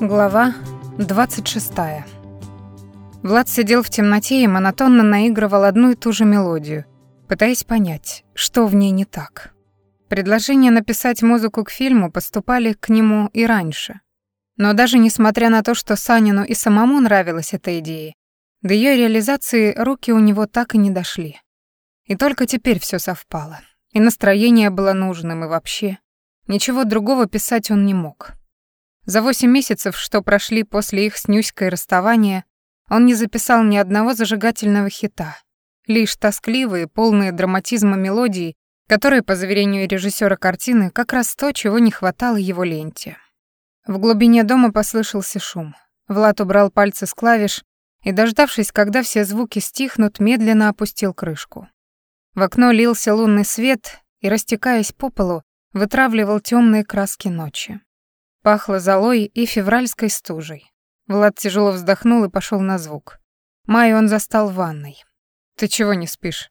Глава 26. Влад сидел в темноте и монотонно наигрывал одну и ту же мелодию, пытаясь понять, что в ней не так. Предложения написать музыку к фильму поступали к нему и раньше. Но даже несмотря на то, что Санину и самому нравилась эта идея, до ее реализации руки у него так и не дошли. И только теперь все совпало. И настроение было нужным, и вообще. Ничего другого писать он не мог. За восемь месяцев, что прошли после их с Нюськой расставания, он не записал ни одного зажигательного хита. Лишь тоскливые, полные драматизма мелодии, которые, по заверению режиссера картины, как раз то, чего не хватало его ленте. В глубине дома послышался шум. Влад убрал пальцы с клавиш и, дождавшись, когда все звуки стихнут, медленно опустил крышку. В окно лился лунный свет и, растекаясь по полу, вытравливал темные краски ночи. Пахло золой и февральской стужей. Влад тяжело вздохнул и пошел на звук. Майю он застал в ванной. «Ты чего не спишь?»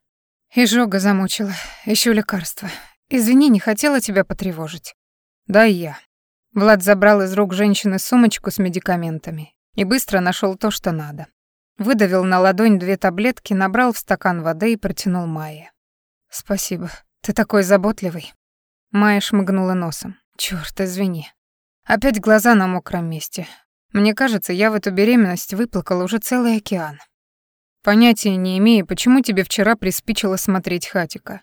«Изжога замучила. Ищу лекарства. Извини, не хотела тебя потревожить». «Да я». Влад забрал из рук женщины сумочку с медикаментами и быстро нашел то, что надо. Выдавил на ладонь две таблетки, набрал в стакан воды и протянул Майе. «Спасибо. Ты такой заботливый». Майя шмыгнула носом. «Чёрт, извини. Опять глаза на мокром месте. Мне кажется, я в эту беременность выплакала уже целый океан. Понятия не имею, почему тебе вчера приспичило смотреть хатика.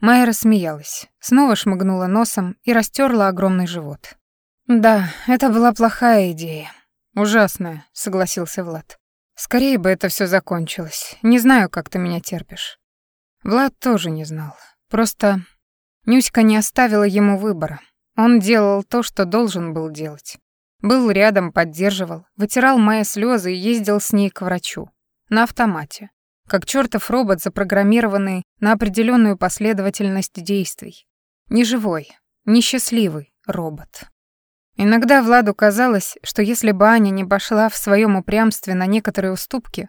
Майя рассмеялась, снова шмыгнула носом и растерла огромный живот. Да, это была плохая идея. Ужасная, согласился Влад. Скорее бы это все закончилось. Не знаю, как ты меня терпишь. Влад тоже не знал. Просто Нюська не оставила ему выбора. Он делал то, что должен был делать. Был рядом, поддерживал, вытирал мои слезы и ездил с ней к врачу. На автомате. Как чертов робот, запрограммированный на определенную последовательность действий. Не живой, не счастливый робот. Иногда Владу казалось, что если бы Аня не пошла в своем упрямстве на некоторые уступки,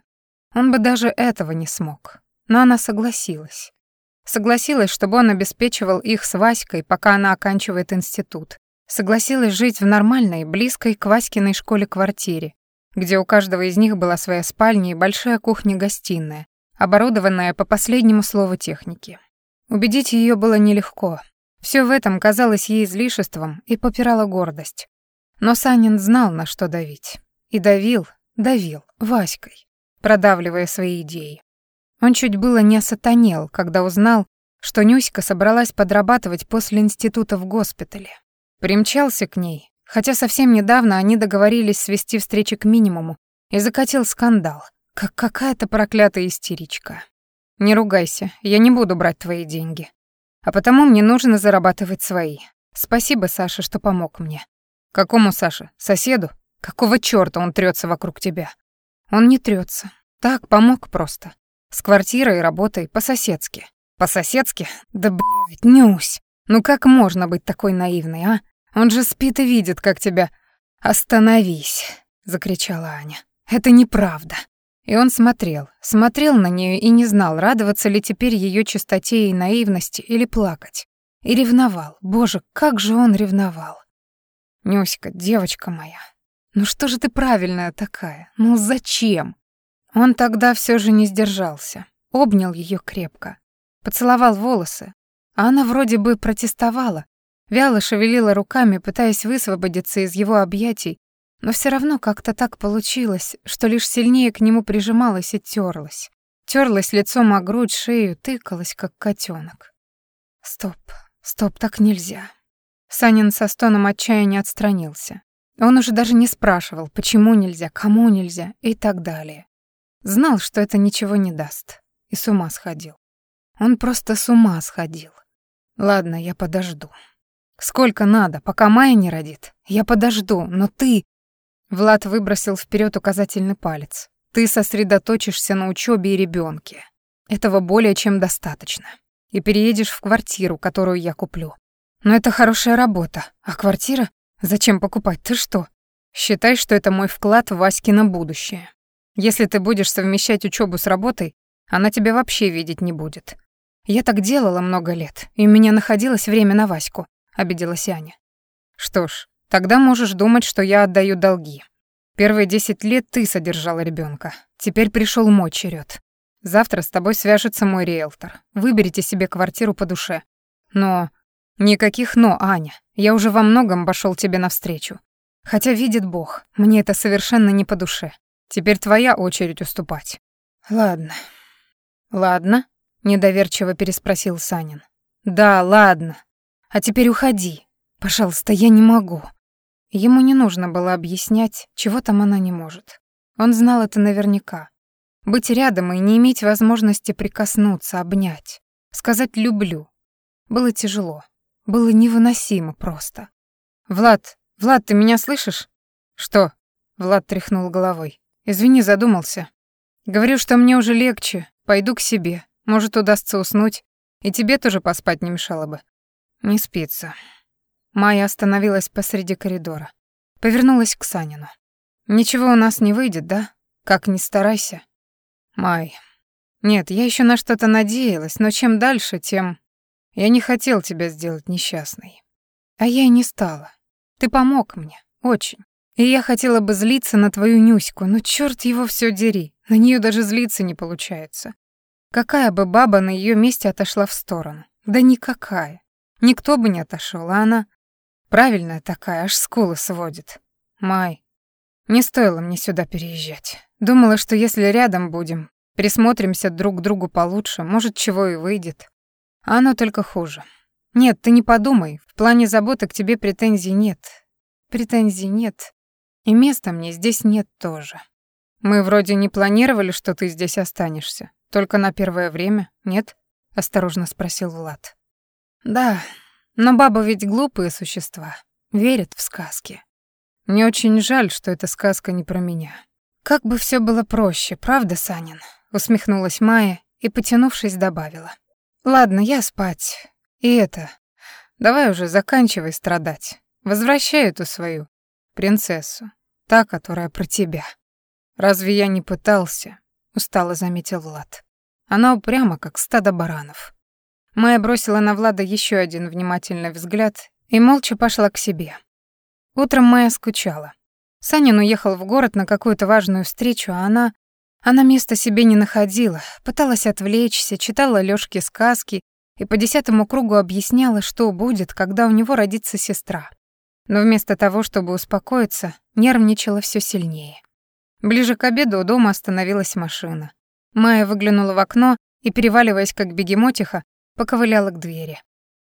он бы даже этого не смог. Но она согласилась. Согласилась, чтобы он обеспечивал их с Васькой, пока она оканчивает институт. Согласилась жить в нормальной, близкой к Васькиной школе-квартире, где у каждого из них была своя спальня и большая кухня-гостиная, оборудованная по последнему слову техники. Убедить ее было нелегко. Все в этом казалось ей излишеством и попирала гордость. Но Санин знал, на что давить. И давил, давил, Васькой, продавливая свои идеи. Он чуть было не осатанел, когда узнал, что Нюська собралась подрабатывать после института в госпитале. Примчался к ней, хотя совсем недавно они договорились свести встречи к минимуму, и закатил скандал, как какая-то проклятая истеричка. «Не ругайся, я не буду брать твои деньги. А потому мне нужно зарабатывать свои. Спасибо, Саша, что помог мне». «Какому Саше? Соседу? Какого чёрта он трётся вокруг тебя?» «Он не трётся. Так, помог просто. С квартирой и работой по-соседски. По-соседски? Да, блядь, Нюсь. Ну как можно быть такой наивной, а? Он же спит и видит, как тебя... «Остановись!» — закричала Аня. «Это неправда!» И он смотрел, смотрел на нее и не знал, радоваться ли теперь ее чистоте и наивности или плакать. И ревновал. Боже, как же он ревновал. «Нюська, девочка моя, ну что же ты правильная такая? Ну зачем? Он тогда все же не сдержался, обнял ее крепко, поцеловал волосы, а она вроде бы протестовала, вяло шевелила руками, пытаясь высвободиться из его объятий, но все равно как-то так получилось, что лишь сильнее к нему прижималась и терлась. Терлась лицом о грудь, шею, тыкалась, как котенок. Стоп, стоп, так нельзя. Санин со стоном отчаяния отстранился. Он уже даже не спрашивал, почему нельзя, кому нельзя и так далее. Знал, что это ничего не даст. И с ума сходил. Он просто с ума сходил. Ладно, я подожду. Сколько надо, пока Майя не родит. Я подожду, но ты... Влад выбросил вперед указательный палец. Ты сосредоточишься на учебе и ребенке. Этого более чем достаточно. И переедешь в квартиру, которую я куплю. Но это хорошая работа. А квартира? Зачем покупать? Ты что? Считай, что это мой вклад в Васькино будущее. Если ты будешь совмещать учебу с работой, она тебя вообще видеть не будет. Я так делала много лет, и у меня находилось время на Ваську, обиделась Аня. Что ж, Тогда можешь думать, что я отдаю долги. Первые десять лет ты содержала ребенка. Теперь пришел мой черед. Завтра с тобой свяжется мой риэлтор. Выберите себе квартиру по душе. Но... Никаких «но», Аня. Я уже во многом пошел тебе навстречу. Хотя видит Бог, мне это совершенно не по душе. Теперь твоя очередь уступать. Ладно. Ладно, недоверчиво переспросил Санин. Да, ладно. А теперь уходи. Пожалуйста, я не могу. Ему не нужно было объяснять, чего там она не может. Он знал это наверняка. Быть рядом и не иметь возможности прикоснуться, обнять, сказать «люблю». Было тяжело. Было невыносимо просто. «Влад, Влад, ты меня слышишь?» «Что?» Влад тряхнул головой. «Извини, задумался. Говорю, что мне уже легче. Пойду к себе. Может, удастся уснуть. И тебе тоже поспать не мешало бы». «Не спится», Майя остановилась посреди коридора. Повернулась к Санину. «Ничего у нас не выйдет, да? Как ни старайся». «Май, нет, я еще на что-то надеялась, но чем дальше, тем... Я не хотел тебя сделать несчастной. А я и не стала. Ты помог мне, очень. И я хотела бы злиться на твою Нюську, но черт его все дери, на нее даже злиться не получается. Какая бы баба на ее месте отошла в сторону? Да никакая. Никто бы не отошел, а она... Правильная такая, аж скулы сводит. Май, не стоило мне сюда переезжать. Думала, что если рядом будем, присмотримся друг к другу получше, может, чего и выйдет. А оно только хуже. Нет, ты не подумай, в плане заботы к тебе претензий нет. Претензий нет. И места мне здесь нет тоже. Мы вроде не планировали, что ты здесь останешься. Только на первое время, нет? Осторожно спросил Влад. Да, но бабы ведь глупые существа, верят в сказки. Мне очень жаль, что эта сказка не про меня. Как бы все было проще, правда, Санин? Усмехнулась Майя и, потянувшись, добавила. Ладно, я спать. И это... Давай уже заканчивай страдать. Возвращай эту свою принцессу, та, которая про тебя. Разве я не пытался? Устало заметил Влад. Она упряма, как стадо баранов. Майя бросила на Влада еще один внимательный взгляд и молча пошла к себе. Утром Майя скучала. Санин уехал в город на какую-то важную встречу, а она... Она места себе не находила, пыталась отвлечься, читала Лёшке сказки и по десятому кругу объясняла, что будет, когда у него родится сестра. Но вместо того, чтобы успокоиться, нервничала все сильнее. Ближе к обеду у дома остановилась машина. Майя выглянула в окно и, переваливаясь как бегемотиха, Поковыляла к двери.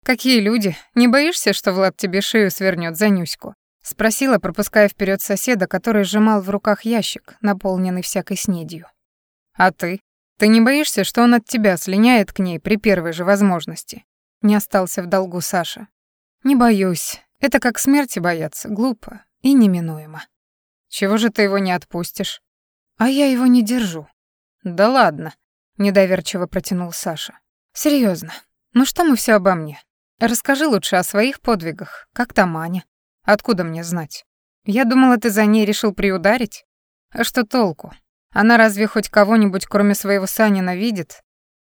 «Какие люди? Не боишься, что Влад тебе шею свернёт за Нюську?» Спросила, пропуская вперед соседа, который сжимал в руках ящик, наполненный всякой снедью. «А ты? Ты не боишься, что он от тебя слиняет к ней при первой же возможности?» Не остался в долгу Саша. «Не боюсь. Это как смерти бояться, глупо и неминуемо. Чего же ты его не отпустишь?» «А я его не держу». «Да ладно», — недоверчиво протянул Саша. Серьезно. Ну что мы все обо мне? Расскажи лучше о своих подвигах. Как там Аня? Откуда мне знать? Я думала, ты за ней решил приударить. А что толку? Она разве хоть кого-нибудь, кроме своего Санина, видит?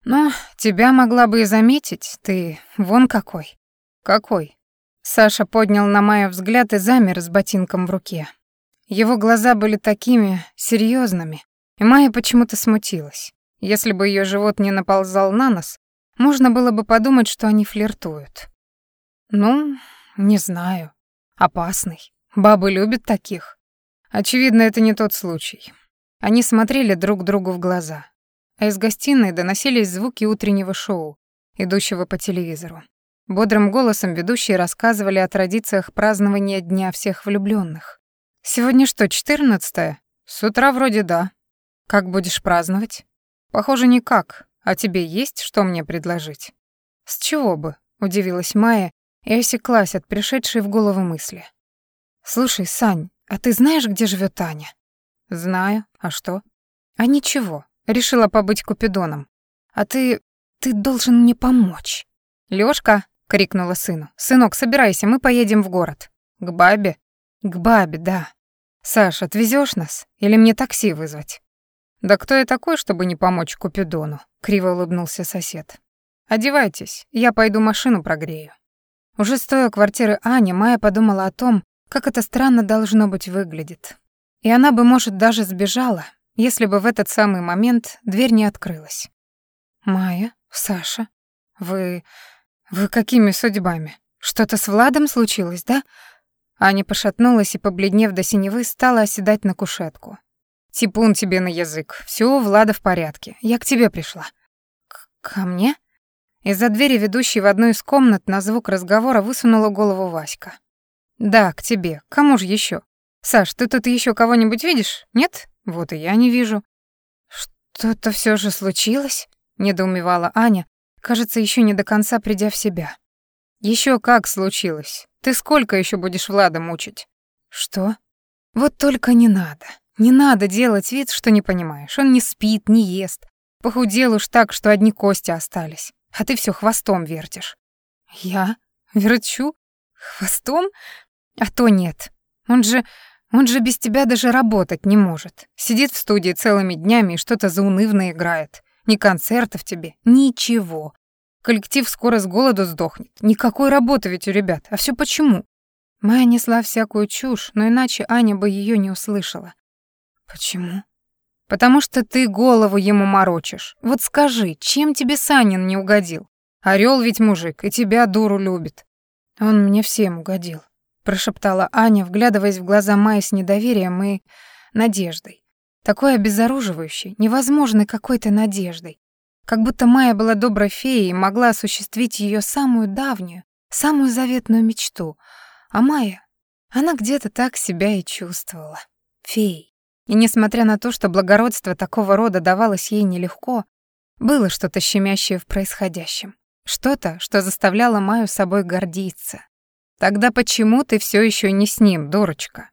Ну, тебя могла бы и заметить. Ты вон какой. Какой? Саша поднял на Майю взгляд и замер с ботинком в руке. Его глаза были такими серьезными, и Майя почему-то смутилась. Если бы ее живот не наползал на нос, можно было бы подумать, что они флиртуют. Ну, не знаю. Опасный. Бабы любят таких. Очевидно, это не тот случай. Они смотрели друг другу в глаза, а из гостиной доносились звуки утреннего шоу, идущего по телевизору. Бодрым голосом ведущие рассказывали о традициях празднования Дня всех влюбленных. «Сегодня что, четырнадцатое? С утра вроде да. Как будешь праздновать?» «Похоже, никак. А тебе есть что мне предложить?» «С чего бы?» — удивилась Майя и осеклась от пришедшей в голову мысли. «Слушай, Сань, а ты знаешь, где живет Таня?» «Знаю. А что?» «А ничего. Решила побыть купидоном. А ты... ты должен мне помочь». «Лёшка!» — крикнула сыну. «Сынок, собирайся, мы поедем в город». «К бабе?» «К бабе, да. Саш, отвезёшь нас? Или мне такси вызвать?» «Да кто я такой, чтобы не помочь Купидону?» — криво улыбнулся сосед. «Одевайтесь, я пойду машину прогрею». Уже стоя у квартиры Ани, Майя подумала о том, как это странно должно быть выглядит. И она бы, может, даже сбежала, если бы в этот самый момент дверь не открылась. «Майя, Саша, вы... вы какими судьбами? Что-то с Владом случилось, да?» Аня пошатнулась и, побледнев до синевы, стала оседать на кушетку. «Типун тебе на язык. Всё, Влада в порядке. Я к тебе пришла». К «Ко мне?» Из-за двери, ведущей в одну из комнат, на звук разговора высунула голову Васька. «Да, к тебе. Кому же еще? Саш, ты тут еще кого-нибудь видишь? Нет? Вот и я не вижу». «Что-то все же случилось?» — недоумевала Аня, кажется, еще не до конца придя в себя. Еще как случилось. Ты сколько еще будешь Влада мучить?» «Что?» «Вот только не надо. Не надо делать вид, что не понимаешь. Он не спит, не ест. Похудел уж так, что одни кости остались. А ты все хвостом вертишь». «Я? Верчу? Хвостом? А то нет. Он же... Он же без тебя даже работать не может. Сидит в студии целыми днями и что-то заунывно играет. Ни концертов тебе, ничего. Коллектив скоро с голоду сдохнет. Никакой работы ведь у ребят. А все почему? Майя несла всякую чушь, но иначе Аня бы ее не услышала. Почему? Потому что ты голову ему морочишь. Вот скажи, чем тебе Санин не угодил? Орел ведь мужик, и тебя дуру любит. Он мне всем угодил прошептала Аня, вглядываясь в глаза Майи с недоверием и надеждой. Такой обезоруживающей, невозможной какой-то надеждой. Как будто Майя была доброй феей и могла осуществить ее самую давнюю, самую заветную мечту. А Майя, она где-то так себя и чувствовала. Феей. И несмотря на то, что благородство такого рода давалось ей нелегко, было что-то щемящее в происходящем. Что-то, что заставляло Майю собой гордиться. Тогда почему ты все еще не с ним, дурочка?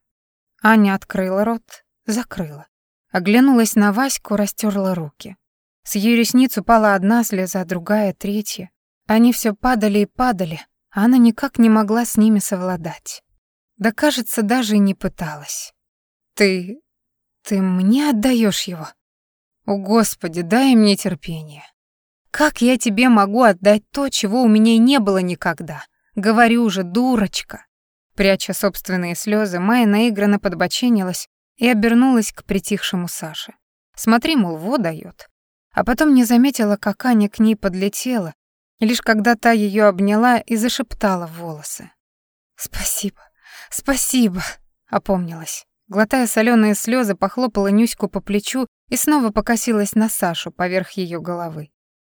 Аня открыла рот, закрыла. Оглянулась на Ваську, растерла руки. С ее ресниц упала одна слеза, другая, третья. Они все падали и падали, а она никак не могла с ними совладать. Да, кажется, даже и не пыталась. Ты... ты мне отдаешь его? О, Господи, дай мне терпение. Как я тебе могу отдать то, чего у меня не было никогда? Говорю же, дурочка!» Пряча собственные слезы, Майя наигранно подбоченилась и обернулась к притихшему Саше. «Смотри, мол, во даёт». А потом не заметила, как Аня к ней подлетела, лишь когда та ее обняла и зашептала в волосы. «Спасибо, спасибо», — опомнилась. Глотая соленые слезы, похлопала Нюську по плечу и снова покосилась на Сашу поверх ее головы.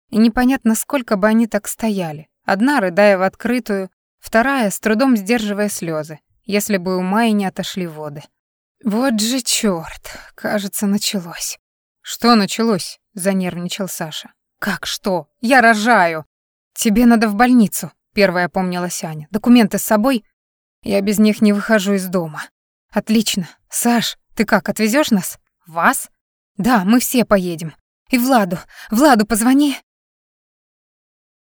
И непонятно, сколько бы они так стояли, одна рыдая в открытую, Вторая, с трудом сдерживая слезы, если бы у Майи не отошли воды. «Вот же чёрт, кажется, началось». «Что началось?» — занервничал Саша. «Как что? Я рожаю!» «Тебе надо в больницу», — первая помнилась Аня. «Документы с собой?» «Я без них не выхожу из дома». «Отлично. Саш, ты как, отвезёшь нас?» «Вас?» «Да, мы все поедем. И Владу, Владу позвони».